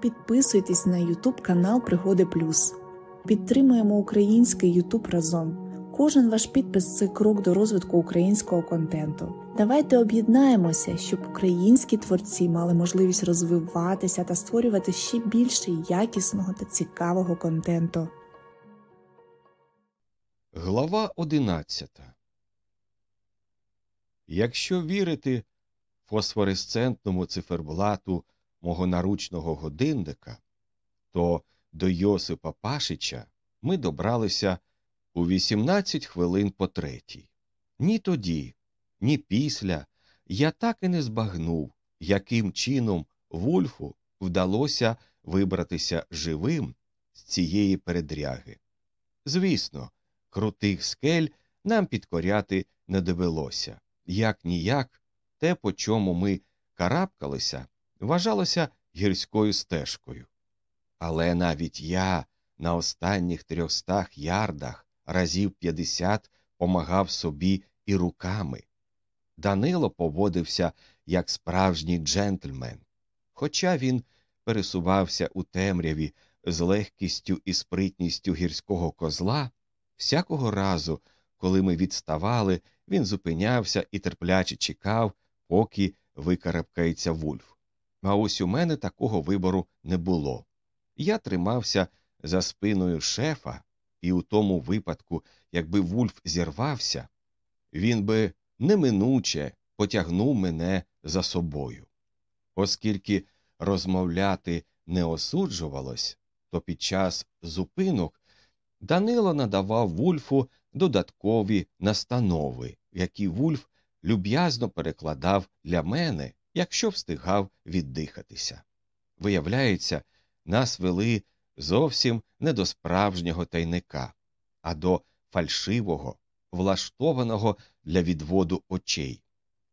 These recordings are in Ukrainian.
Підписуйтесь на YouTube канал Пригоди Плюс. Підтримуємо український YouTube разом. Кожен ваш підпис це крок до розвитку українського контенту. Давайте об'єднаємося, щоб українські творці мали можливість розвиватися та створювати ще більше якісного та цікавого контенту. Глава одинадцята Якщо вірити фосфоресцентному циферблату мого наручного годинника, то до Йосипа Пашича ми добралися у 18 хвилин по третій. Ні тоді, ні після я так і не збагнув, яким чином Вульфу вдалося вибратися живим з цієї передряги. Звісно, крутих скель нам підкоряти не довелося. Як ніяк, те, по чому ми карабкалися, вважалося гірською стежкою. Але навіть я на останніх трьохстах ярдах разів п'ятдесят помагав собі і руками. Данило поводився як справжній джентльмен, хоча він пересувався у темряві з легкістю і спритністю гірського козла, всякого разу, коли ми відставали, він зупинявся і терпляче чекав, поки викарабкається вульф. А ось у мене такого вибору не було. Я тримався за спиною шефа, і у тому випадку, якби Вульф зірвався, він би неминуче потягнув мене за собою. Оскільки розмовляти не осуджувалось, то під час зупинок Данило надавав Вульфу додаткові настанови, які Вульф люб'язно перекладав для мене, якщо встигав віддихатися. Виявляється, нас вели зовсім не до справжнього тайника, а до фальшивого, влаштованого для відводу очей.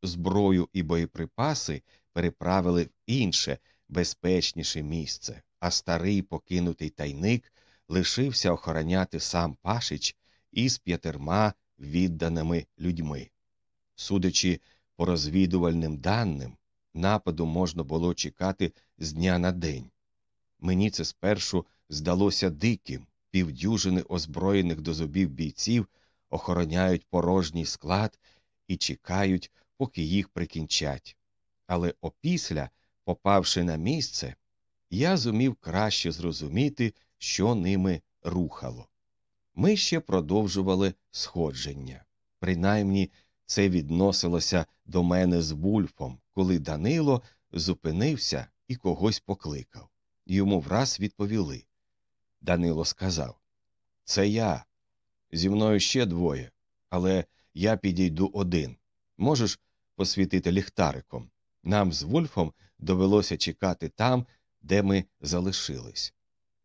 Зброю і боєприпаси переправили в інше, безпечніше місце, а старий покинутий тайник лишився охороняти сам Пашич із п'ятерма відданими людьми. Судячи по розвідувальним даним, нападу можна було чекати з дня на день. Мені це спершу здалося диким, півдюжини озброєних до зубів бійців охороняють порожній склад і чекають, поки їх прикінчать. Але опісля, попавши на місце, я зумів краще зрозуміти, що ними рухало. Ми ще продовжували сходження. Принаймні, це відносилося до мене з бульфом, коли Данило зупинився і когось покликав. Йому враз відповіли. Данило сказав Це я. Зі мною ще двоє, але я підійду один. Можеш посвітити ліхтариком. Нам з Вульфом довелося чекати там, де ми залишились.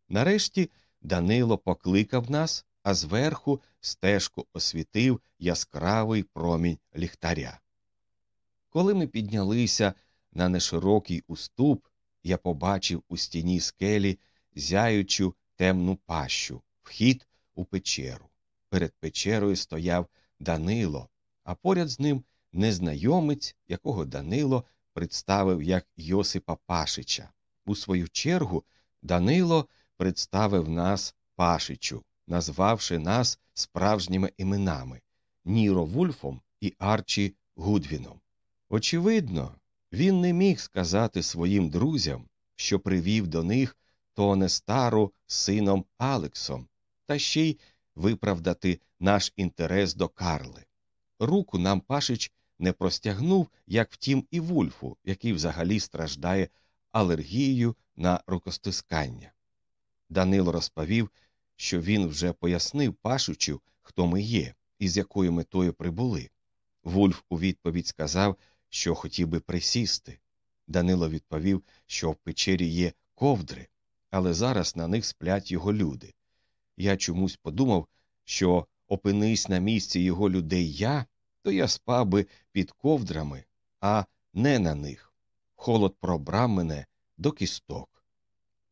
Нарешті Данило покликав нас, а зверху стежку освітив яскравий промінь ліхтаря. Коли ми піднялися на неширокий уступ, я побачив у стіні скелі зяючу темну пащу, вхід у печеру. Перед печерою стояв Данило, а поряд з ним незнайомець, якого Данило представив як Йосипа Пашича. У свою чергу Данило представив нас Пашичу, назвавши нас справжніми іменами Ніро Вульфом і Арчі Гудвіном. Очевидно, він не міг сказати своїм друзям, що привів до них Тоне Стару з сином Алексом, та ще й виправдати наш інтерес до Карли. Руку нам Пашич не простягнув, як втім, і Вульфу, який взагалі страждає алергією на рукостискання. Данило розповів, що він вже пояснив Пашичу, хто ми є і з якою метою прибули. Вульф у відповідь сказав, що хотів би присісти. Данило відповів, що в печері є ковдри, але зараз на них сплять його люди. Я чомусь подумав, що опинись на місці його людей я, то я спав би під ковдрами, а не на них. Холод пробрав мене до кісток.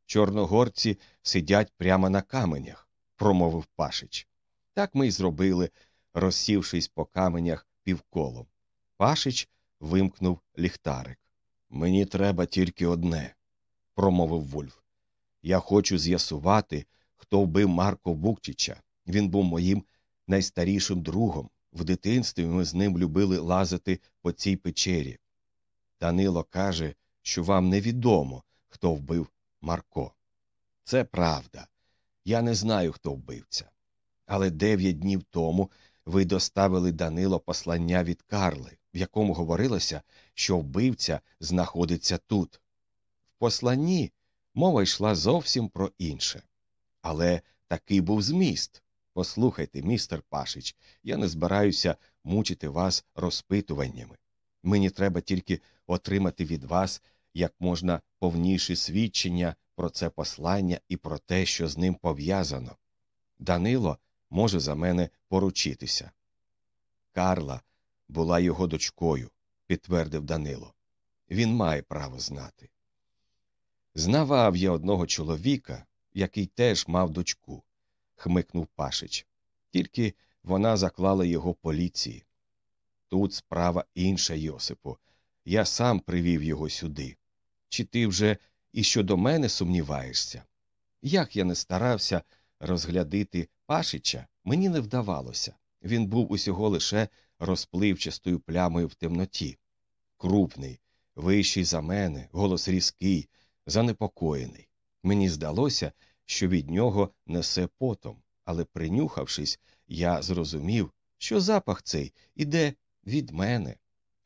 Чорногорці сидять прямо на каменях, промовив Пашич. Так ми й зробили, розсівшись по каменях півколом. Пашич вимкнув ліхтарик. Мені треба тільки одне промовив Вульф. Я хочу з'ясувати, хто вбив Марко Букчича. Він був моїм найстарішим другом. В дитинстві ми з ним любили лазити по цій печері. Данило каже, що вам невідомо, хто вбив Марко. Це правда. Я не знаю, хто вбивця. Але дев'ять днів тому ви доставили Данило послання від Карли, в якому говорилося, що вбивця знаходиться тут. В посланні мова йшла зовсім про інше. Але такий був зміст. Послухайте, містер Пашич, я не збираюся мучити вас розпитуваннями. Мені треба тільки отримати від вас як можна повніші свідчення про це послання і про те, що з ним пов'язано. Данило може за мене поручитися. Карла була його дочкою, підтвердив Данило. Він має право знати. Знавав я одного чоловіка, який теж мав дочку, хмикнув Пашич. Тільки вона заклала його поліції. Тут справа інша, Йосипу. Я сам привів його сюди. Чи ти вже і щодо мене сумніваєшся? Як я не старався розглядити Пашича, мені не вдавалося. Він був усього лише розпливчастою плямою в темноті. Крупний, вищий за мене, голос різкий, занепокоєний. Мені здалося, що від нього несе потом, але, принюхавшись, я зрозумів, що запах цей іде від мене.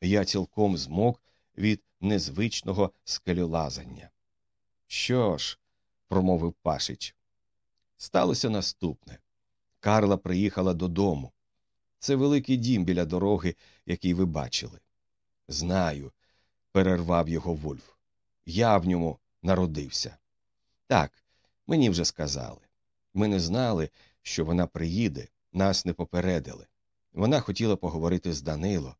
Я цілком змок від незвичного скелюлазання. Що ж, промовив Пашич, сталося наступне. Карла приїхала додому. Це великий дім біля дороги, який ви бачили. Знаю, перервав його Вульф. Я в ньому народився. Так, мені вже сказали. Ми не знали, що вона приїде, нас не попередили. Вона хотіла поговорити з Данило,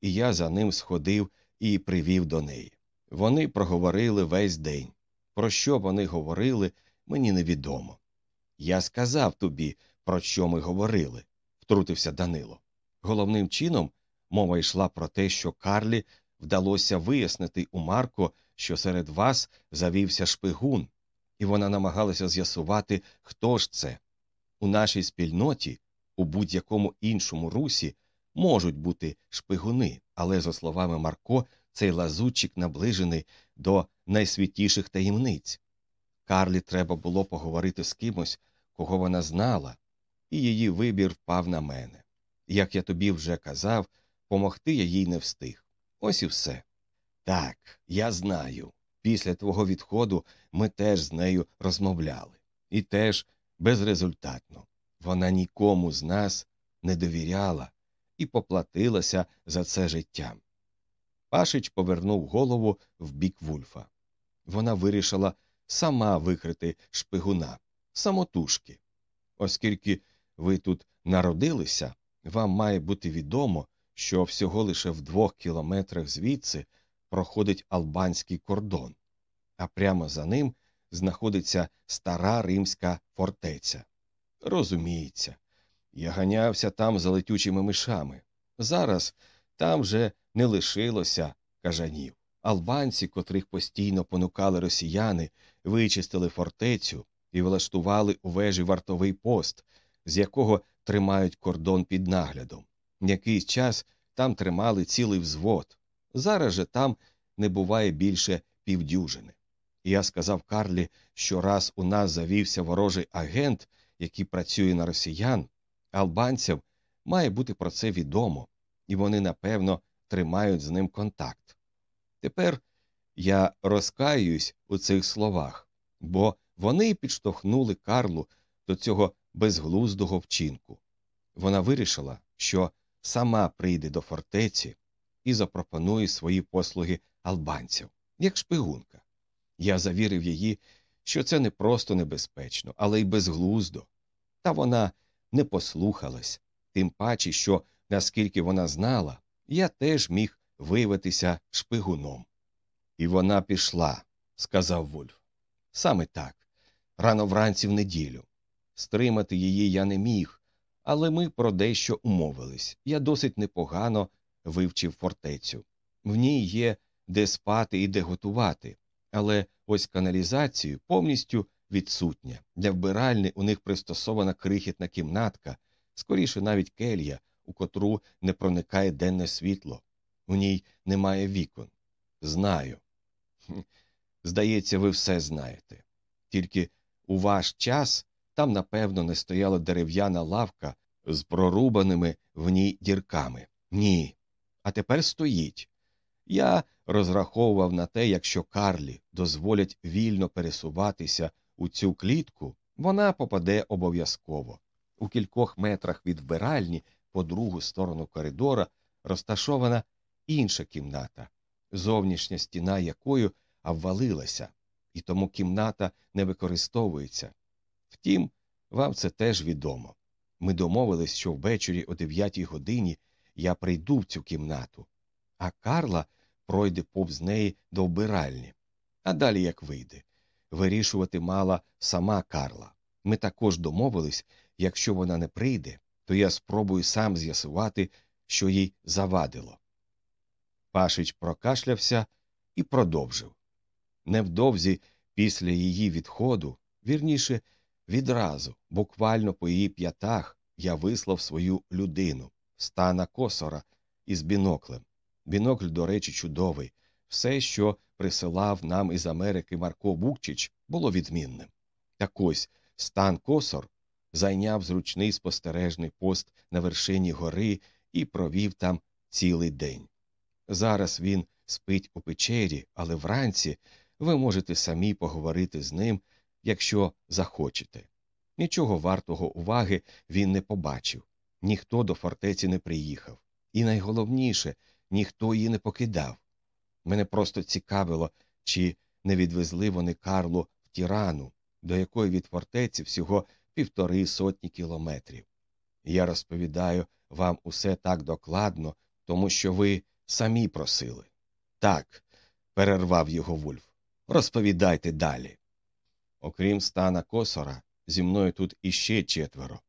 і я за ним сходив і привів до неї. Вони проговорили весь день. Про що вони говорили, мені невідомо. Я сказав тобі, про що ми говорили, втрутився Данило. Головним чином мова йшла про те, що Карлі вдалося вияснити у Марко, що серед вас завівся шпигун, і вона намагалася з'ясувати, хто ж це. У нашій спільноті, у будь-якому іншому русі, можуть бути шпигуни, але, за словами Марко, цей лазутчик наближений до найсвятіших таємниць. Карлі треба було поговорити з кимось, кого вона знала, і її вибір впав на мене. Як я тобі вже казав, помогти я їй не встиг. Ось і все. Так, я знаю. Після твого відходу ми теж з нею розмовляли. І теж безрезультатно. Вона нікому з нас не довіряла і поплатилася за це життям. Пашич повернув голову в бік Вульфа. Вона вирішила сама викрити шпигуна, самотужки. Оскільки ви тут народилися, вам має бути відомо, що всього лише в двох кілометрах звідси проходить албанський кордон, а прямо за ним знаходиться стара римська фортеця. Розуміється, я ганявся там за летючими мишами. Зараз там вже не лишилося кажанів. Албанці, котрих постійно понукали росіяни, вичистили фортецю і влаштували у вежі вартовий пост, з якого тримають кордон під наглядом. Якийсь час там тримали цілий взвод. Зараз же там не буває більше півдюжини. І я сказав Карлі, що раз у нас завівся ворожий агент, який працює на росіян, албанцям має бути про це відомо, і вони, напевно, тримають з ним контакт. Тепер я розкаюсь у цих словах, бо вони підштовхнули Карлу до цього безглуздого вчинку. Вона вирішила, що сама прийде до фортеці і запропонує свої послуги албанців, як шпигунка. Я завірив її, що це не просто небезпечно, але й безглуздо. Та вона не послухалась, тим паче, що, наскільки вона знала, я теж міг виявитися шпигуном. І вона пішла, сказав Вульф. Саме так, рано вранці в неділю. Стримати її я не міг, але ми про дещо умовились. Я досить непогано вивчив фортецю. В ній є де спати і де готувати, Але ось каналізацію повністю відсутня. Для вбиральні у них пристосована крихітна кімнатка, скоріше навіть келья, у котру не проникає денне світло. У ній немає вікон. Знаю. Здається, ви все знаєте. Тільки у ваш час там, напевно, не стояла дерев'яна лавка з прорубаними в ній дірками. Ні. А тепер стоїть. Я розраховував на те, якщо Карлі дозволять вільно пересуватися у цю клітку, вона попаде обов'язково. У кількох метрах від вбиральні, по другу сторону коридора, розташована інша кімната, зовнішня стіна якою обвалилася, і тому кімната не використовується. Втім, вам це теж відомо. Ми домовились, що ввечері о дев'ятій годині я прийду в цю кімнату, а Карла пройде повз неї до вбиральні. А далі як вийде. Вирішувати мала сама Карла. Ми також домовились, якщо вона не прийде, то я спробую сам з'ясувати, що їй завадило. Пашич прокашлявся і продовжив. Невдовзі після її відходу, вірніше, відразу, буквально по її п'ятах, я вислав свою людину, стана косора, із біноклем. Бінокль, до речі, чудовий. Все, що присилав нам із Америки Марко Букчич, було відмінним. Так ось стан косор зайняв зручний спостережний пост на вершині гори і провів там цілий день. Зараз він спить у печері, але вранці ви можете самі поговорити з ним, якщо захочете. Нічого вартого уваги він не побачив, ніхто до фортеці не приїхав. І найголовніше, ніхто її не покидав. Мене просто цікавило, чи не відвезли вони Карлу в Тірану, до якої від фортеці всього півтори сотні кілометрів. Я розповідаю вам усе так докладно, тому що ви самі просили. Так, перервав його Вульф. Розповідайте далі. Окрім стана косора, зі мною тут іще четверо.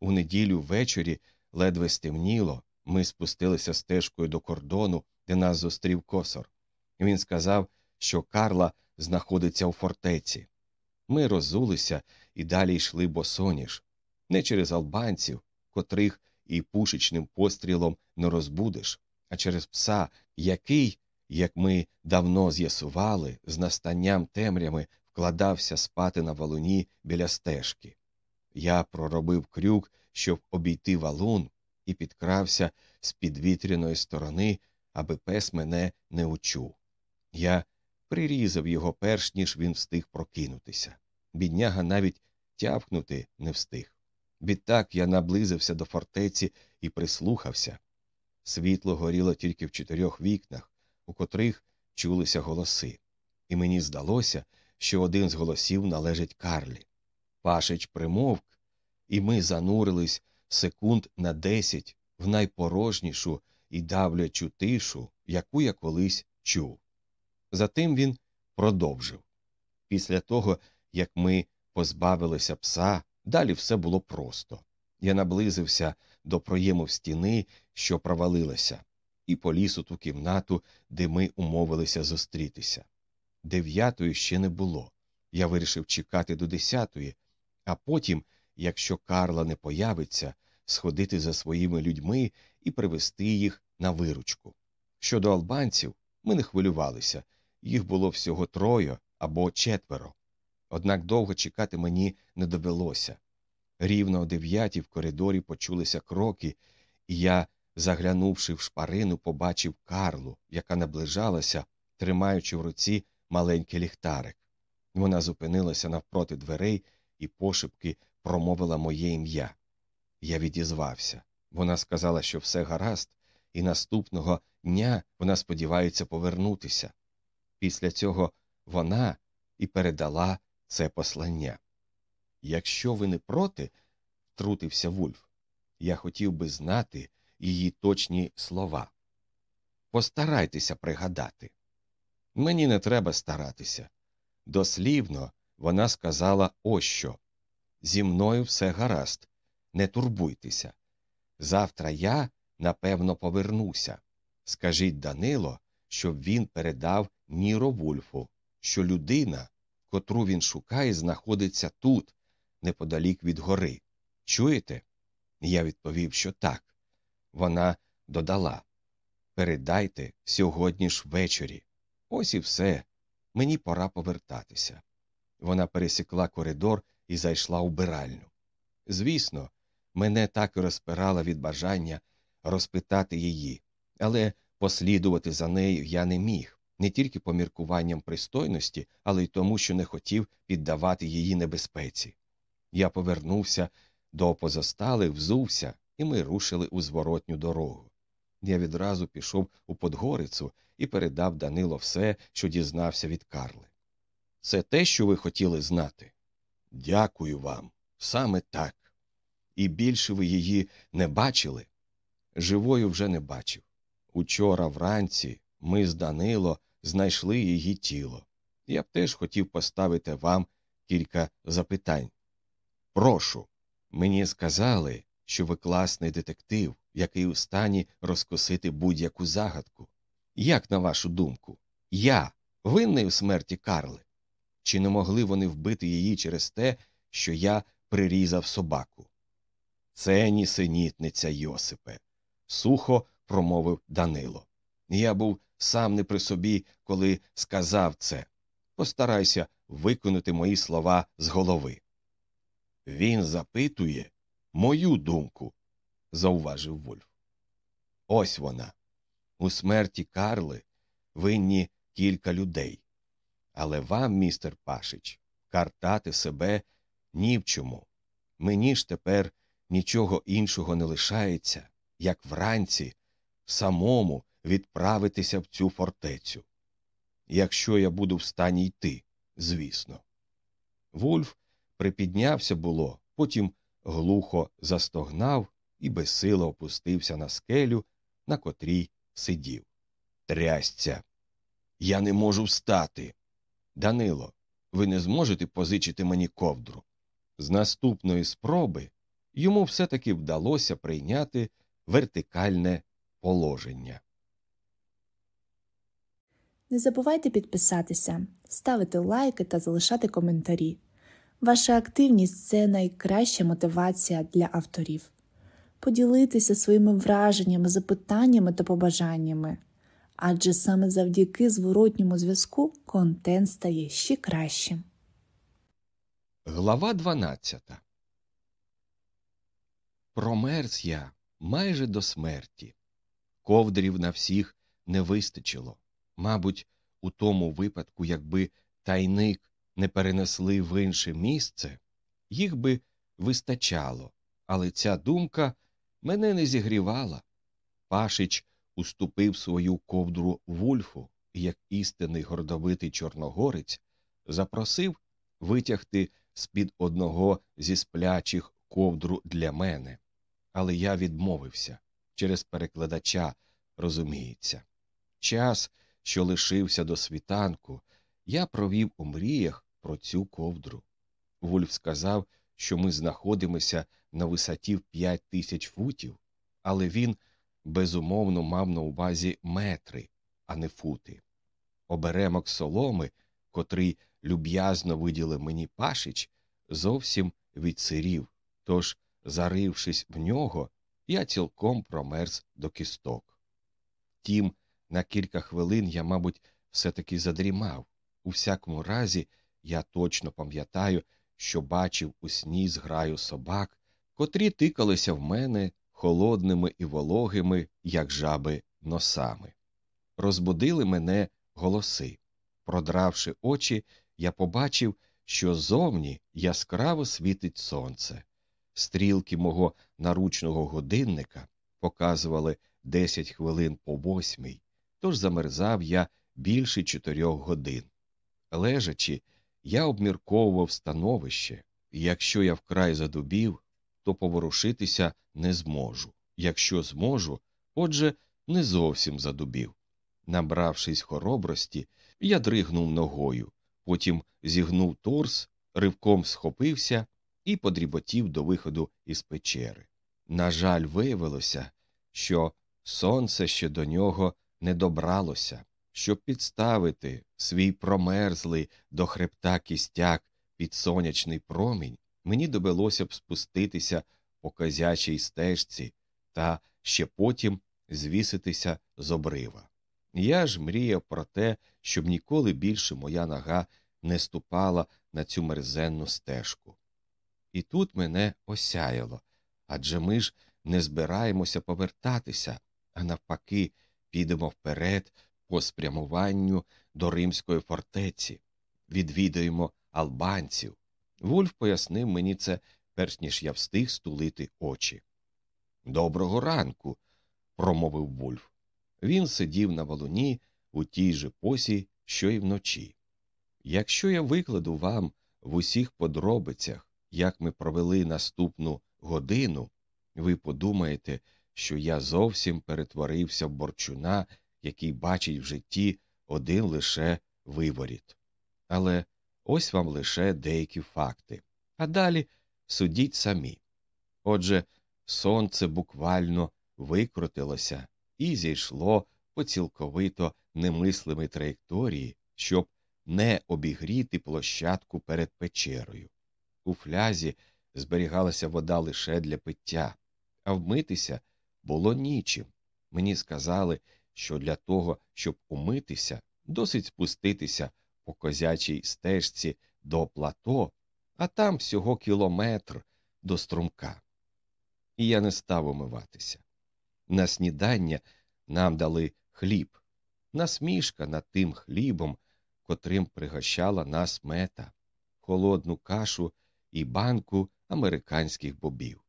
У неділю ввечері ледве стемніло, ми спустилися стежкою до кордону, де нас зустрів косор. Він сказав, що Карла знаходиться у фортеці. Ми розулися і далі йшли босоніж, не через албанців, котрих і пушечним пострілом не розбудеш, а через пса, який, як ми давно з'ясували, з настанням темрями вкладався спати на валуні біля стежки. Я проробив крюк, щоб обійти валун, і підкрався з підвітряної сторони, аби пес мене не учув. Я прирізав його перш ніж він встиг прокинутися. Бідняга навіть тявкнути не встиг. Відтак я наблизився до фортеці і прислухався. Світло горіло тільки в чотирьох вікнах, у котрих чулися голоси, і мені здалося, що один з голосів належить Карлі. Пашич примовк, і ми занурились секунд на десять в найпорожнішу і давлячу тишу, яку я колись чув. Затим він продовжив. Після того, як ми позбавилися пса, далі все було просто. Я наблизився до проєму в стіни, що провалилася, і поліз у ту кімнату, де ми умовилися зустрітися. Дев'ятої ще не було. Я вирішив чекати до десятої, а потім, якщо Карла не появиться, сходити за своїми людьми і привести їх на виручку. Щодо албанців, ми не хвилювалися їх було всього троє або четверо. Однак довго чекати мені не довелося. Рівно о дев'ятій в коридорі почулися кроки, і я, заглянувши в шпарину, побачив Карлу, яка наближалася, тримаючи в руці маленький ліхтарик. Вона зупинилася навпроти дверей і пошепки промовила моє ім'я. Я відізвався. Вона сказала, що все гаразд, і наступного дня вона сподівається повернутися. Після цього вона і передала це послання. Якщо ви не проти, втрутився Вульф, я хотів би знати її точні слова. Постарайтеся пригадати. Мені не треба старатися. Дослівно вона сказала ось що зі мною все гаразд, не турбуйтеся. Завтра я, напевно, повернуся. Скажіть Данило, щоб він передав Ніро Вульфу, що людина, котру він шукає, знаходиться тут, неподалік від гори. Чуєте? Я відповів, що так. Вона додала Передайте сьогодні ж ввечері. Ось і все. Мені пора повертатися. Вона пересікла коридор і зайшла у биральню. Звісно, мене так і розпирало від бажання розпитати її, але послідувати за нею я не міг, не тільки по міркуванням пристойності, але й тому, що не хотів піддавати її небезпеці. Я повернувся до позосталих, взувся, і ми рушили у зворотню дорогу. Я відразу пішов у Подгорицю і передав Данило все, що дізнався від Карли. Це те, що ви хотіли знати? Дякую вам. Саме так. І більше ви її не бачили? Живою вже не бачив. Учора вранці ми з Данило знайшли її тіло. Я б теж хотів поставити вам кілька запитань. Прошу, мені сказали, що ви класний детектив, який у стані розкосити будь-яку загадку. Як, на вашу думку, я винний у смерті Карли? Чи не могли вони вбити її через те, що я прирізав собаку? Це нісенітниця, Йосипе, сухо промовив Данило. Я був сам не при собі, коли сказав це. Постарайся виконати мої слова з голови. Він запитує мою думку, зауважив Вольф. Ось вона. У смерті Карли винні кілька людей. Але вам, містер Пашич, картати себе ні в чому. Мені ж тепер нічого іншого не лишається, як вранці самому відправитися в цю фортецю. Якщо я буду в стані йти, звісно. Вульф припіднявся було, потім глухо застогнав і безсило опустився на скелю, на котрій сидів. Трясця. Я не можу встати. Данило, ви не зможете позичити мені ковдру. З наступної спроби йому все таки вдалося прийняти вертикальне положення. Не забувайте підписатися, ставити лайки та залишати коментарі. Ваша активність це найкраща мотивація для авторів. Поділитися своїми враженнями, запитаннями та побажаннями, адже саме завдяки зворотньому зв'язку контент стає ще кращим. Глава 12 Промерз я майже до смерті. Ковдрів на всіх не вистачило. Мабуть, у тому випадку, якби тайник не перенесли в інше місце, їх би вистачало, але ця думка мене не зігрівала. Пашич уступив свою ковдру вульфу як істинний гордовитий чорногорець, запросив витягти з під одного зі сплячих ковдру для мене. Але я відмовився через перекладача, розуміється. Час, що лишився до світанку, я провів у мріях про цю ковдру. Вульф сказав, що ми знаходимося на висоті в п'ять тисяч футів, але він безумовно мав на увазі метри, а не фути. Оберемок соломи, котрий люб'язно виділив мені пашич, зовсім відсирів, тож, зарившись в нього, я цілком промерз до кісток. Втім, на кілька хвилин я, мабуть, все таки задрімав. У всякому разі, я точно пам'ятаю, що бачив у сні зграю собак, котрі тикалися в мене холодними і вологими, як жаби, носами. Розбудили мене голоси. Продравши очі, я побачив, що зовні яскраво світить сонце. Стрілки мого наручного годинника показували десять хвилин по восьмій, тож замерзав я більше чотирьох годин. Лежачи, я обмірковував становище, якщо я вкрай задубів, то поворушитися не зможу. Якщо зможу, отже, не зовсім задубів. Набравшись хоробрості, я дригнув ногою, потім зігнув торс, ривком схопився і подріботів до виходу із печери. На жаль, виявилося, що сонце ще до нього не добралося, щоб підставити свій промерзлий до хребта кістяк під сонячний промінь, мені довелося б спуститися по козячій стежці та ще потім звіситися з обрива. Я ж мріяв про те, щоб ніколи більше моя нога не ступала на цю мерзенну стежку. І тут мене осяяло адже ми ж не збираємося повертатися, а навпаки, підемо вперед по спрямуванню до Римської фортеці, відвідаємо албанців. Вульф пояснив мені це, перш ніж я встиг стулити очі. Доброго ранку, промовив Вульф. Він сидів на валуні у тій же посі, що й вночі. Якщо я викладу вам в усіх подробицях, як ми провели наступну годину, ви подумаєте, що я зовсім перетворився в борчуна, який бачить в житті один лише виворіт. Але ось вам лише деякі факти. А далі судіть самі. Отже, сонце буквально викрутилося і зійшло по цілковито немислимій траєкторії, щоб не обігріти площадку перед печерою. У флязі зберігалася вода лише для пиття, а вмитися було нічим. Мені сказали, що для того, щоб умитися, досить спуститися по козячій стежці до плато, а там всього кілометр до струмка. І я не став умиватися. На снідання нам дали хліб, насмішка над тим хлібом, котрим пригощала нас мета, холодну кашу і банку американських бобів.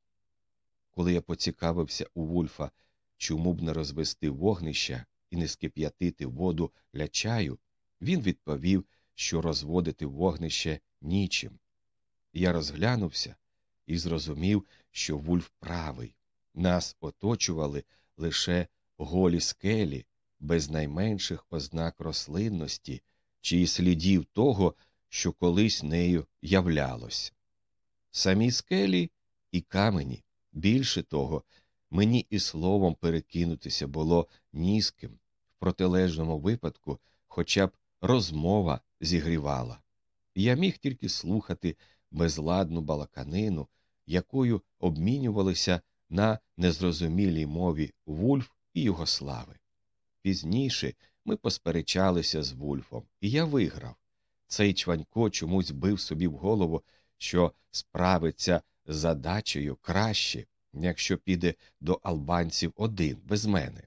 Коли я поцікавився у Вульфа, чому б не розвести вогнища і не скип'ятити воду для чаю, він відповів, що розводити вогнище нічим. Я розглянувся і зрозумів, що Вульф правий. Нас оточували лише голі скелі, без найменших ознак рослинності чи слідів того, що колись нею являлось. Самі скелі і камені, більше того, мені і словом перекинутися було нізким, в протилежному випадку, хоча б розмова зігрівала. Я міг тільки слухати безладну балаканину, якою обмінювалися на незрозумілій мові Вульф і Югослави. Пізніше ми посперечалися з Вульфом, і я виграв. Цей чванько чомусь бив собі в голову, що справиться з задачею краще, якщо піде до албанців один, без мене.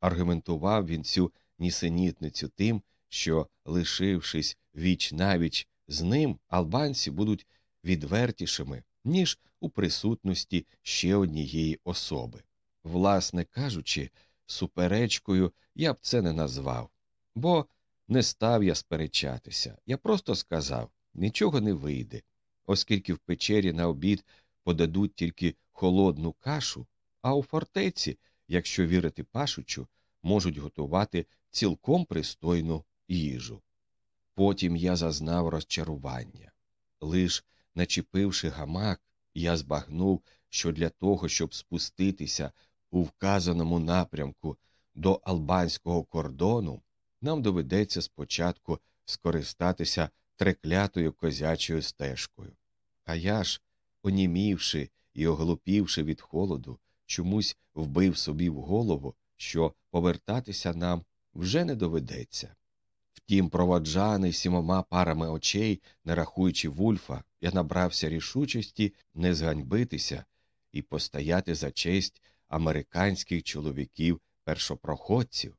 Аргументував він цю нісенітницю тим, що, лишившись віч навіч з ним, албанці будуть відвертішими, ніж у присутності ще однієї особи. Власне кажучи, суперечкою я б це не назвав, бо не став я сперечатися. Я просто сказав нічого не вийде, оскільки в печері на обід подадуть тільки холодну кашу, а у фортеці, якщо вірити пашучу, можуть готувати цілком пристойну їжу. Потім я зазнав розчарування. Лиш начепивши гамак, я збагнув, що для того, щоб спуститися у вказаному напрямку до албанського кордону, нам доведеться спочатку скористатися треклятою козячою стежкою. А я ж, онімівши і оглупівши від холоду, чомусь вбив собі в голову, що повертатися нам вже не доведеться. Втім, проводжаний сімома парами очей, не рахуючи вульфа, я набрався рішучості не зганьбитися і постояти за честь американських чоловіків першопроходців.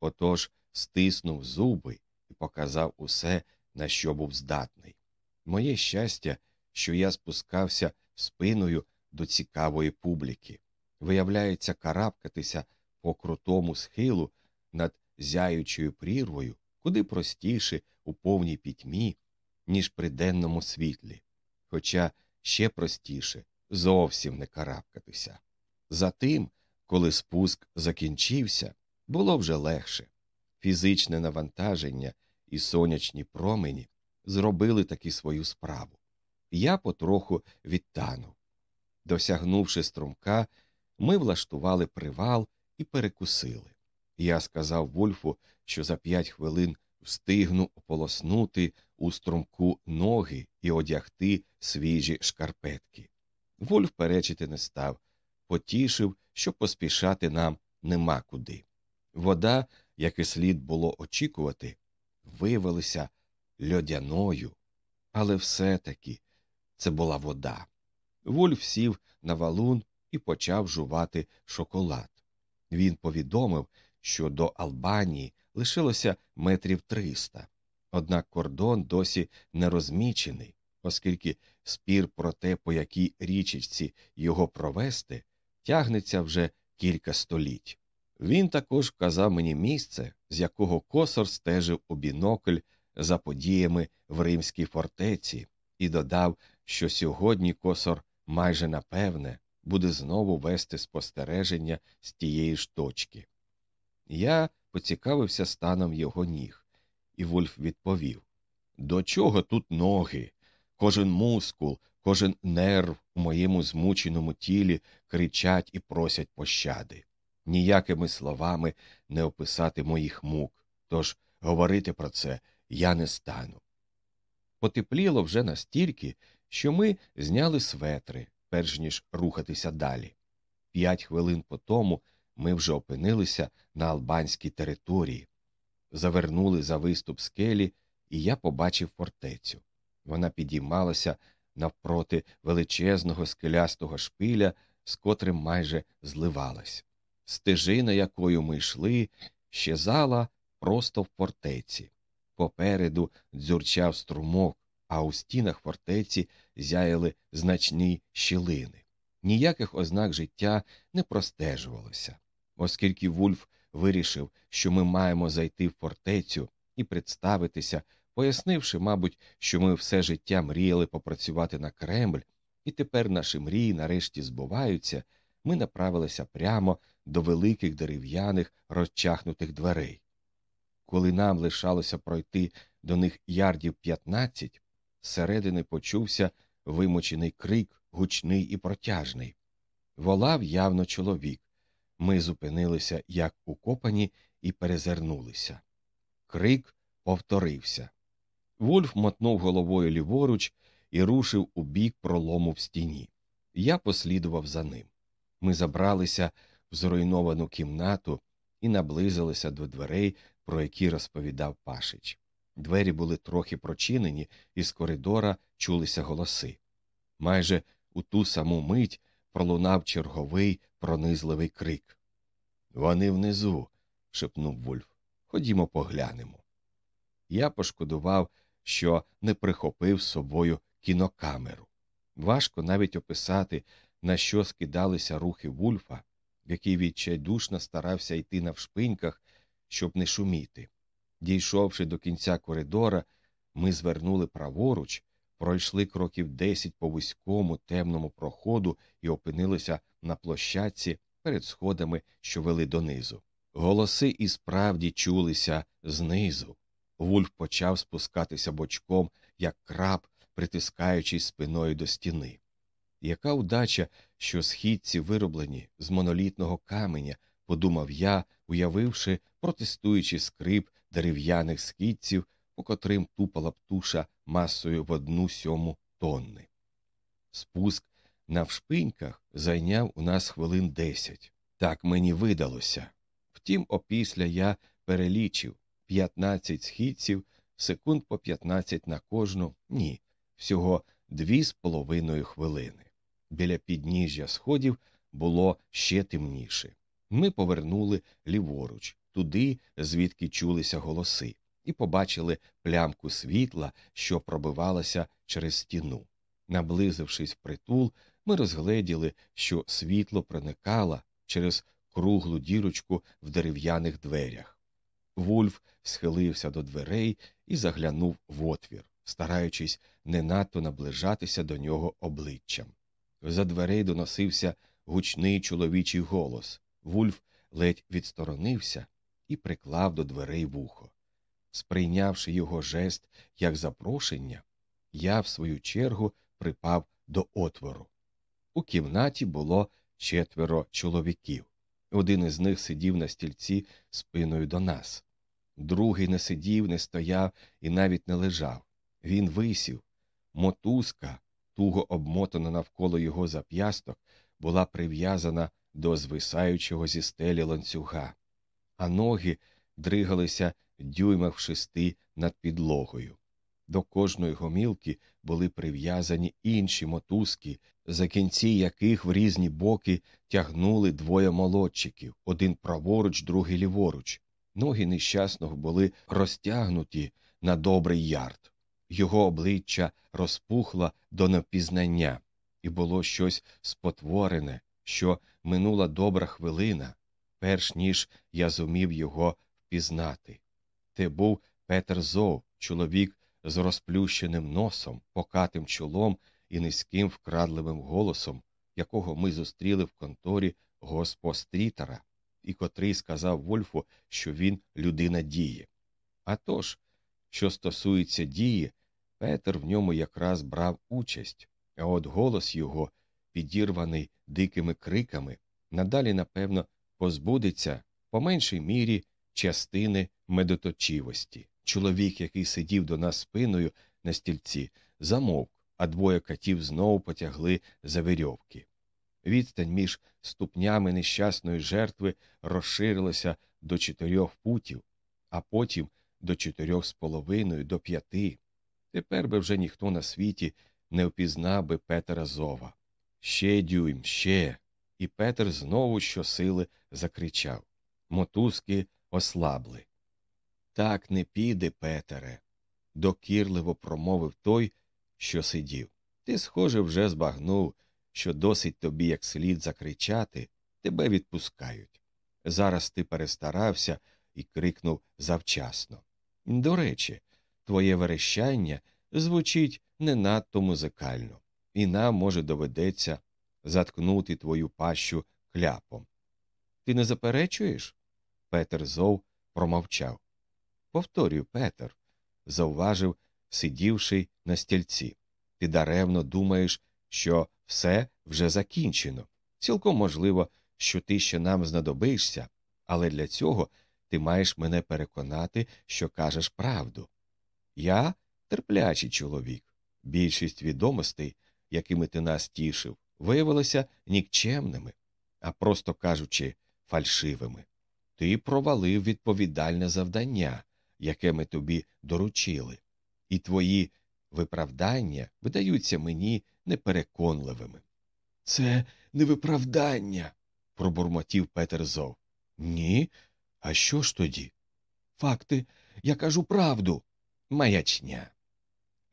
Отож стиснув зуби і показав усе, на що був здатний. Моє щастя, що я спускався спиною до цікавої публіки. Виявляється, карабкатися по крутому схилу над зяючою прірвою куди простіше у повній пітьмі, ніж при денному світлі, хоча ще простіше зовсім не карабкатися. Затим, коли спуск закінчився, було вже легше. Фізичне навантаження і сонячні промені зробили таки свою справу. Я потроху відтанув. Досягнувши струмка, ми влаштували привал і перекусили. Я сказав Вольфу, що за п'ять хвилин встигну ополоснути у струмку ноги і одягти свіжі шкарпетки. Вольф перечити не став, потішив, що поспішати нам нема куди. Вода, як і слід було очікувати, виявилася льодяною, але все-таки це була вода. Вольф сів на валун і почав жувати шоколад. Він повідомив, що до Албанії лишилося метрів триста, однак кордон досі не розмічений, оскільки спір про те, по якій річечці його провести, тягнеться вже кілька століть. Він також вказав мені місце, з якого косор стежив у бінокль за подіями в римській фортеці, і додав, що сьогодні косор майже напевне буде знову вести спостереження з тієї ж точки. Я поцікавився станом його ніг, і Вульф відповів До чого тут ноги? Кожен мускул, кожен нерв у моєму змученому тілі кричать і просять пощади. Ніякими словами не описати моїх мук, тож говорити про це я не стану. Потепліло вже настільки, що ми зняли светри, перш ніж рухатися далі. П'ять хвилин по тому ми вже опинилися на албанській території, завернули за виступ скелі, і я побачив фортецю. Вона підіймалася навпроти величезного скелястого шпиля, з котрим майже зливалась. Стежина, якою ми йшли, щезала просто в фортеці. Попереду дзюрчав струмок, а у стінах фортеці зяяли значні щілини. Ніяких ознак життя не простежувалося, оскільки Вульф вирішив, що ми маємо зайти в фортецю і представитися, пояснивши, мабуть, що ми все життя мріяли попрацювати на Кремль, і тепер наші мрії нарешті збуваються, ми направилися прямо до великих дерев'яних розчахнутих дверей. Коли нам лишалося пройти до них ярдів п'ятнадцять, зсередини почувся вимучений крик, гучний і протяжний. Волав явно чоловік. Ми зупинилися, як укопані, і перезирнулися. Крик повторився. Вульф мотнув головою ліворуч і рушив у бік пролому в стіні. Я послідував за ним. Ми забралися в зруйновану кімнату і наблизилися до дверей, про які розповідав Пашич. Двері були трохи прочинені, і з коридора чулися голоси. Майже у ту саму мить пролунав черговий пронизливий крик. Вони внизу. шепнув Вульф. Ходімо поглянемо. Я пошкодував, що не прихопив з собою кінокамеру. Важко навіть описати, на що скидалися рухи Вульфа, який відчайдушно старався йти навшпиньках, щоб не шуміти. Дійшовши до кінця коридора, ми звернули праворуч, пройшли кроків десять по вузькому темному проходу і опинилися на площадці перед сходами, що вели донизу. Голоси і справді чулися знизу. Вульф почав спускатися бочком, як краб, притискаючись спиною до стіни. Яка удача, що східці вироблені з монолітного каменя, подумав я, уявивши протестуючи скрип дерев'яних східців, по котрим тупала птуша масою в одну сьому тонни. Спуск на вшпиньках зайняв у нас хвилин десять. Так мені видалося. Втім, опісля я перелічив п'ятнадцять східців, секунд по п'ятнадцять на кожну, ні, всього дві з половиною хвилини. Біля підніжжя сходів було ще темніше. Ми повернули ліворуч, туди, звідки чулися голоси, і побачили плямку світла, що пробивалася через стіну. Наблизившись в притул, ми розгледіли, що світло проникало через круглу дірочку в дерев'яних дверях. Вульф схилився до дверей і заглянув в отвір, стараючись не надто наближатися до нього обличчям. За дверей доносився гучний чоловічий голос. Вульф ледь відсторонився і приклав до дверей вухо. Сприйнявши його жест як запрошення, я, в свою чергу, припав до отвору. У кімнаті було четверо чоловіків. Один із них сидів на стільці спиною до нас. Другий не сидів, не стояв і навіть не лежав. Він висів. Мотузка, туго обмотана навколо його зап'ясток, була прив'язана до звисаючого зі стелі ланцюга, а ноги дригалися дюймах шести над підлогою. До кожної гомілки були прив'язані інші мотузки, за кінці яких в різні боки тягнули двоє молодчиків один праворуч, другий ліворуч. Ноги нещасного були розтягнуті на добрий ярд. Його обличчя розпухло до невпізнання, і було щось спотворене, що минула добра хвилина, перш ніж я зумів його впізнати. Те був Петер Зов, чоловік з розплющеним носом, покатим чолом і низьким вкрадливим голосом, якого ми зустріли в конторі госпострітера, і котрий сказав Вольфу, що він людина дії. А тож, що стосується дії, Петер в ньому якраз брав участь, а от голос його, підірваний дикими криками, надалі, напевно, позбудеться по меншій мірі частини медоточивості. Чоловік, який сидів до нас спиною на стільці, замовк, а двоє катів знову потягли за вірьовки. Відстань між ступнями нещасної жертви розширилася до чотирьох путів, а потім до чотирьох з половиною, до п'яти. Тепер би вже ніхто на світі не впізнав би Петера Зова. Ще дюйм, ще. І Петер знову щосили закричав. Мотузки ослабли. Так не піде, Петере, докірливо промовив той, що сидів. Ти, схоже, вже збагнув, що досить тобі як слід закричати, тебе відпускають. Зараз ти перестарався і крикнув завчасно. До речі, твоє верещання звучить не надто музикально, і нам, може, доведеться заткнути твою пащу кляпом. Ти не заперечуєш? Петер зов промовчав. Повторюю, Петер, зауважив, сидівши на стільці. Ти даремно думаєш, що все вже закінчено. Цілком можливо, що ти ще нам знадобишся, але для цього ти маєш мене переконати, що кажеш правду. Я терплячий чоловік. Більшість відомостей, якими ти нас тішив, виявилися нікчемними, а просто кажучи, фальшивими. Ти провалив відповідальне завдання, яке ми тобі доручили, і твої виправдання видаються мені непереконливими. Це не виправдання, пробурмотів Петер Зов. Ні. А що ж тоді? Факти, я кажу правду. Маячня.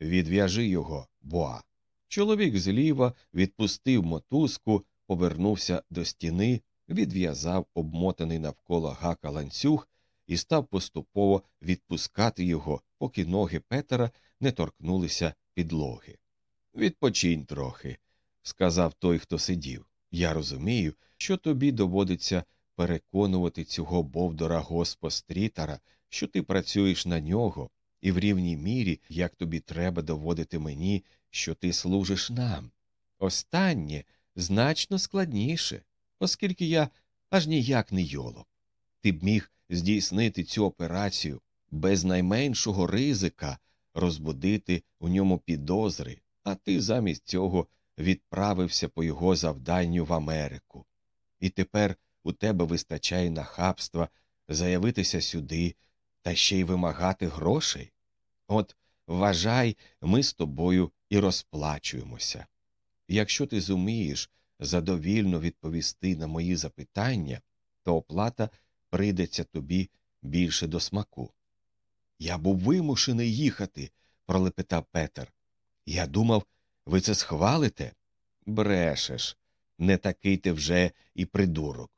Відв'яжи його, боа. Чоловік зліва відпустив мотузку, повернувся до стіни, відв'язав обмотаний навколо гака ланцюг і став поступово відпускати його, поки ноги Петера не торкнулися підлоги. Відпочинь трохи, сказав той, хто сидів. Я розумію, що тобі доводиться переконувати цього бовдора госпострітара, що ти працюєш на нього, і в рівній мірі, як тобі треба доводити мені, що ти служиш нам. Останнє значно складніше, оскільки я аж ніяк не йолоп. Ти б міг здійснити цю операцію без найменшого ризика розбудити у ньому підозри, а ти замість цього відправився по його завданню в Америку. І тепер у тебе вистачає нахабства заявитися сюди та ще й вимагати грошей? От вважай, ми з тобою і розплачуємося. Якщо ти зумієш задовільно відповісти на мої запитання, то оплата прийдеться тобі більше до смаку. Я був вимушений їхати, пролепетав Петер. Я думав, ви це схвалите? Брешеш, не такий ти вже і придурок.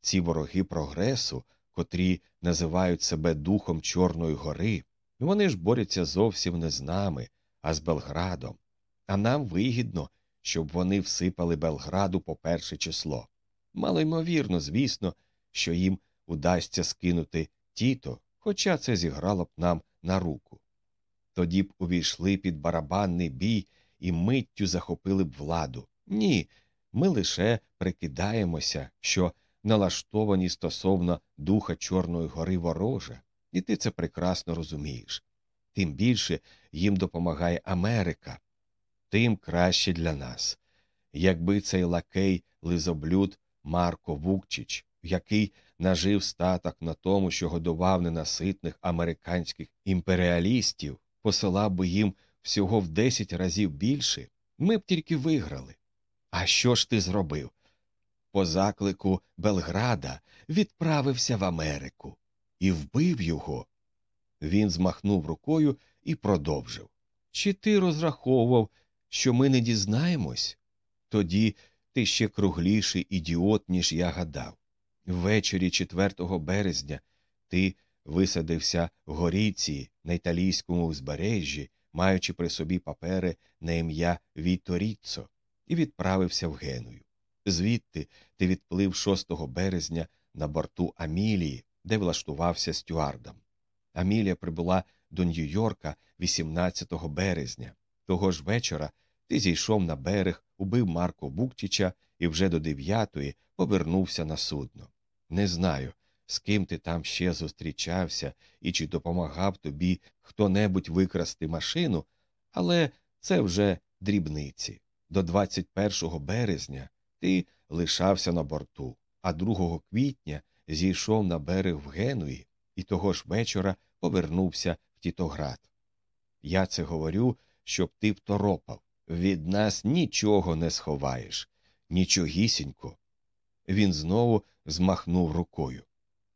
Ці вороги прогресу, котрі називають себе духом Чорної гори, вони ж борються зовсім не з нами, а з Белградом. А нам вигідно, щоб вони всипали Белграду по перше число. Мало ймовірно, звісно, що їм удасться скинути тіто, хоча це зіграло б нам на руку. Тоді б увійшли під барабанний бій і миттю захопили б владу. Ні, ми лише прикидаємося, що налаштовані стосовно духа Чорної гори вороже, і ти це прекрасно розумієш. Тим більше їм допомагає Америка, тим краще для нас. Якби цей лакей лизоблюд Марко Вукчич, який нажив статок на тому, що годував ненаситних американських імперіалістів, посилав би їм всього в десять разів більше, ми б тільки виграли. А що ж ти зробив? По заклику Белграда відправився в Америку і вбив його. Він змахнув рукою і продовжив. Чи ти розраховував, що ми не дізнаємось? Тоді ти ще кругліший ідіот, ніж я гадав. Ввечері 4 березня ти висадився в горіці на італійському узбережжі, маючи при собі папери на ім'я Віторіццо, і відправився в Геную. Звідти ти відплив 6 березня на борту Амілії, де влаштувався стюардом. Амілія прибула до Нью-Йорка 18 березня. Того ж вечора ти зійшов на берег, убив Марко Буктіча і вже до дев'ятої повернувся на судно. Не знаю, з ким ти там ще зустрічався і чи допомагав тобі хто небудь викрасти машину, але це вже дрібниці. До 21 березня ти лишався на борту, а 2 квітня зійшов на берег в Генуї і того ж вечора повернувся в Тітоград. Я це говорю, щоб ти второпав. Від нас нічого не сховаєш, нічогісінько. Він знову змахнув рукою.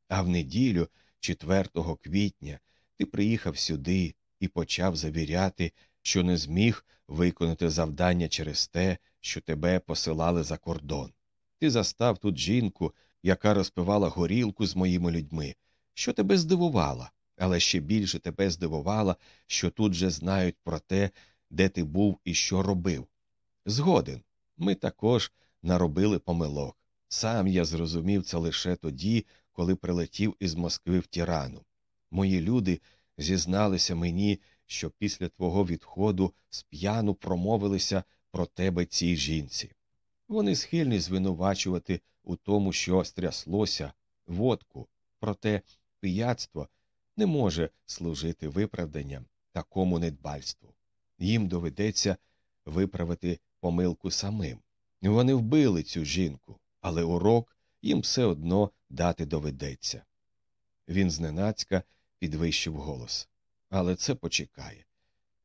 А в неділю, 4 квітня, ти приїхав сюди і почав завіряти, що не зміг виконати завдання через те, що тебе посилали за кордон. Ти застав тут жінку, яка розпивала горілку з моїми людьми, що тебе здивувало, але ще більше тебе здивувало, що тут же знають про те, де ти був і що робив. Згоден, ми також наробили помилок. Сам я зрозумів це лише тоді, коли прилетів із Москви в Тірану. Мої люди зізналися мені, що після твого відходу сп'яну промовилися про тебе цій жінці. Вони схильні звинувачувати у тому, що стряслося водку, проте пияцтво не може служити виправданням такому недбальству. Їм доведеться виправити помилку самим. Вони вбили цю жінку, але урок їм все одно дати доведеться. Він зненацька підвищив голос. Але це почекає.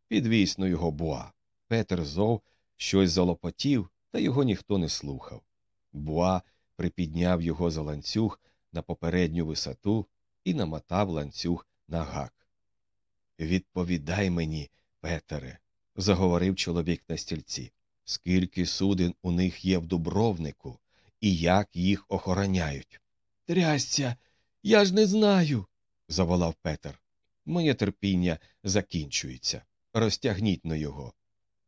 Підвісно його буа. Петер зов щось залопотів, та його ніхто не слухав. Буа припідняв його за ланцюг на попередню висоту і намотав ланцюг на гак. Відповідай мені, Петере, заговорив чоловік на стільці, скільки суден у них є в дубровнику і як їх охороняють. Трясця, я ж не знаю. заволав Петер. Моє терпіння закінчується. Розтягніть на його.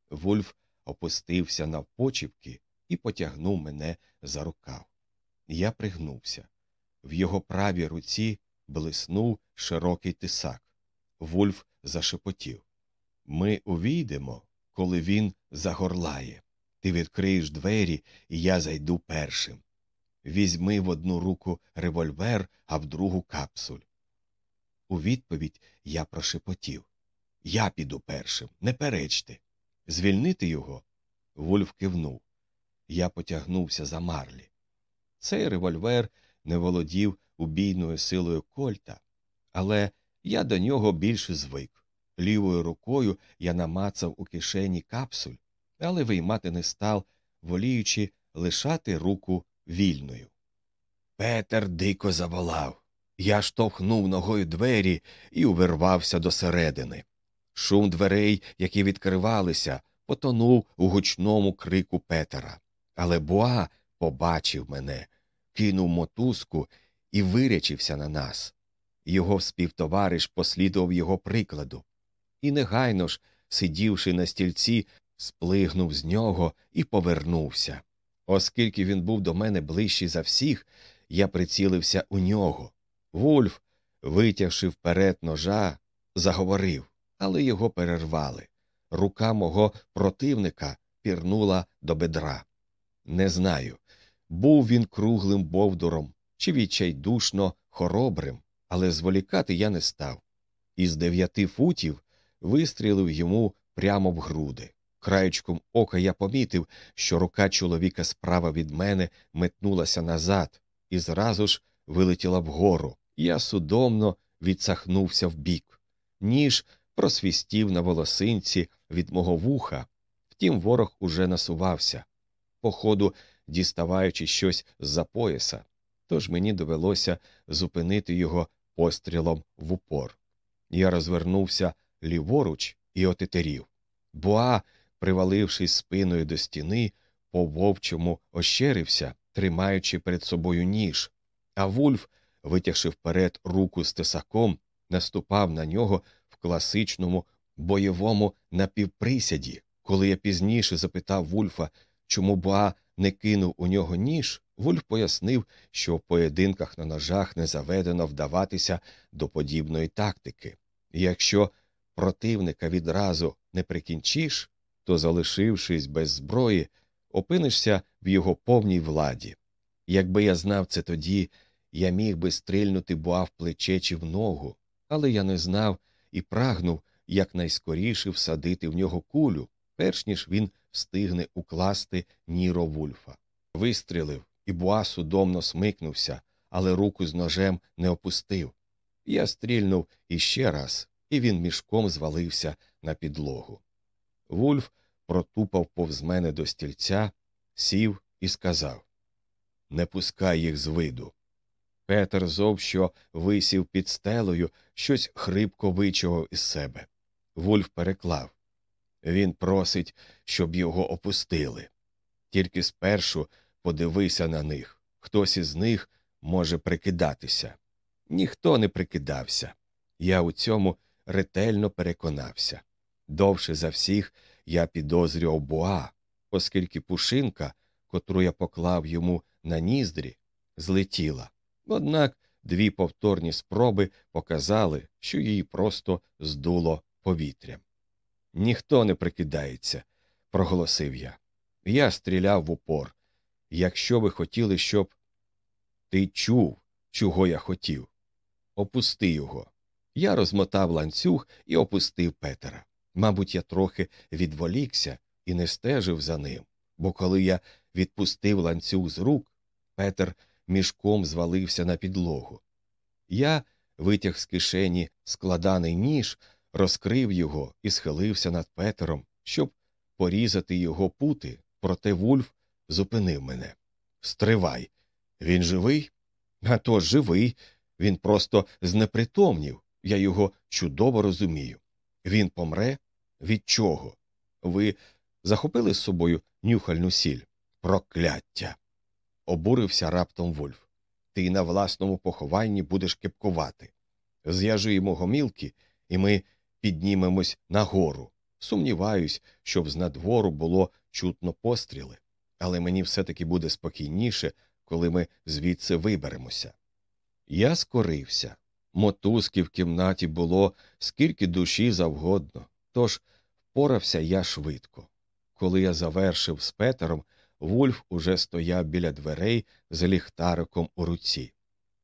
Вульф опустився навпочіпки і потягнув мене за рукав. Я пригнувся. В його правій руці блиснув широкий тисак. Вульф зашепотів. Ми увійдемо, коли він загорлає. Ти відкриєш двері, і я зайду першим. Візьми в одну руку револьвер, а в другу капсуль. У відповідь я прошепотів Я піду першим, не перечте. Звільнити його? Вульф кивнув. Я потягнувся за марлі. Цей револьвер не володів убійною силою кольта, але я до нього більше звик. Лівою рукою я намацав у кишені капсуль, але виймати не став, воліючи лишати руку вільною. Петер дико заволав. Я штовхнув ногою двері і увірвався до середини. Шум дверей, які відкривалися, потонув у гучному крику Петера. Але Буа побачив мене, кинув мотузку і вирячився на нас. Його співтовариш послідував його прикладу. І негайно ж, сидівши на стільці, сплигнув з нього і повернувся. Оскільки він був до мене ближчий за всіх, я прицілився у нього. Вульф, витягши вперед ножа, заговорив, але його перервали. Рука мого противника пірнула до бедра. Не знаю. був він круглим бовдуром чи відчайдушно хоробрим, але зволікати я не став. Із дев'яти футів вистрілив йому прямо в груди. Краєчком ока я помітив, що рука чоловіка справа від мене метнулася назад і зразу ж вилетіла вгору. Я судомно відсахнувся вбік. Ніж просвістів на волосинці від мого вуха. Втім, ворог уже насувався, по ходу діставаючи щось з-за пояса, тож мені довелося зупинити його пострілом в упор. Я розвернувся ліворуч і отетерів. Буа, привалившись спиною до стіни, по вовчому ощерився, тримаючи перед собою ніж, а Вульф, витягши вперед руку з тесаком, наступав на нього в класичному бойовому напівприсяді. Коли я пізніше запитав Вульфа, чому Буа не кинув у нього ніж, Вульф пояснив, що в поєдинках на ножах не заведено вдаватися до подібної тактики. І якщо противника відразу не прикінчиш, то, залишившись без зброї, опинишся в його повній владі. Якби я знав це тоді, я міг би стрільнути буа в плече чи в ногу, але я не знав і прагнув якнайскоріше всадити в нього кулю, перш ніж він встигне укласти Ніро Вульфа. Вистрілив, і буа судомно смикнувся, але руку з ножем не опустив. Я стрільнув іще раз, і він мішком звалився на підлогу. Вульф протупав повз мене до стільця, сів і сказав Не пускай їх з виду. Петер зов, що висів під стелею, щось хрипко вичого із себе. Вульф переклав. Він просить, щоб його опустили. Тільки спершу подивися на них. Хтось із них може прикидатися. Ніхто не прикидався. Я у цьому ретельно переконався. Довше за всіх я підозрював Буа, оскільки пушинка, котру я поклав йому на ніздрі, злетіла. Однак дві повторні спроби показали, що її просто здуло повітрям. Ніхто не прикидається, проголосив я. Я стріляв в упор. Якщо ви хотіли, щоб. Ти чув, чого я хотів. Опусти його. Я розмотав ланцюг і опустив Петера. Мабуть, я трохи відволікся і не стежив за ним, бо коли я відпустив ланцюг з рук, Петер мішком звалився на підлогу. Я витяг з кишені складаний ніж, розкрив його і схилився над Петером, щоб порізати його пути, проте Вульф зупинив мене. Стривай. Він живий? А то живий. Він просто знепритомнів. Я його чудово розумію. Він помре? Від чого? Ви захопили з собою нюхальну сіль? Прокляття. Обурився раптом Вульф. Ти на власному похованні будеш кепкувати. З'яжуємо гомілки, і ми піднімемось нагору. Сумніваюсь, щоб з надвору було чутно постріли, але мені все таки буде спокійніше, коли ми звідси виберемося. Я скорився. Мотузки в кімнаті було скільки душі завгодно, тож впорався я швидко. Коли я завершив з Петером, Вульф уже стояв біля дверей з ліхтариком у руці.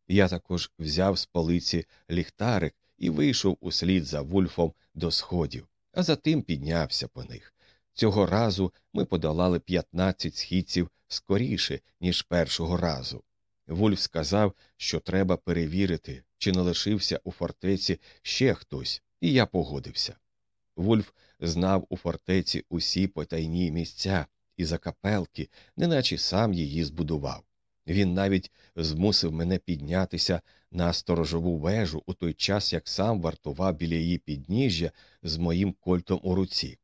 Я також взяв з полиці ліхтарик і вийшов услід за Вульфом до сходів, а затим піднявся по них. Цього разу ми подолали 15 східців скоріше, ніж першого разу. Вульф сказав, що треба перевірити, чи не лишився у фортеці ще хтось, і я погодився. Вульф знав у фортеці усі потайні місця і закапелки, неначе сам її збудував. Він навіть змусив мене піднятися на сторожову вежу у той час, як сам вартував біля її підніжжя з моїм кольтом у руці.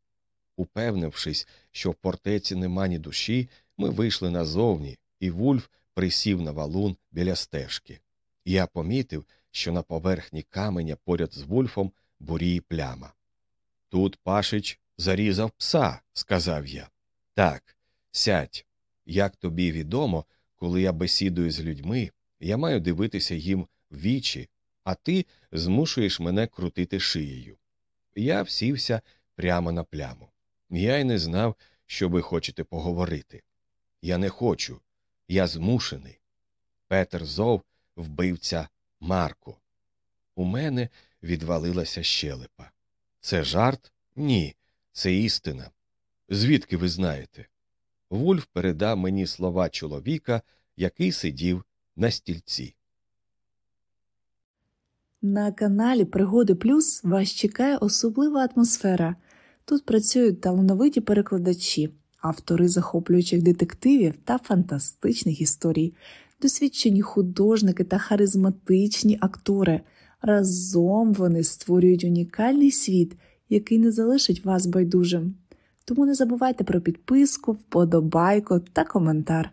Упевнившись, що в фортеці нема ні душі, ми вийшли назовні, і Вульф присів на валун біля стежки. Я помітив, що на поверхні каменя поряд з Вульфом буріє пляма. Тут Пашич зарізав пса, сказав я. Так, сядь. Як тобі відомо, коли я бесідую з людьми, я маю дивитися їм в вічі, а ти змушуєш мене крутити шиєю. Я всівся прямо на пляму. Я й не знав, що ви хочете поговорити. Я не хочу. Я змушений. Петер Зов вбивця Марко. У мене відвалилася щелепа. Це жарт? Ні, це істина. Звідки ви знаєте? Вульф передав мені слова чоловіка, який сидів на стільці. На каналі Пригоди Плюс вас чекає особлива атмосфера. Тут працюють талановиті перекладачі, автори захоплюючих детективів та фантастичних історій, досвідчені художники та харизматичні актори. Разом вони створюють унікальний світ, який не залишить вас байдужим. Тому не забувайте про підписку, вподобайку та коментар.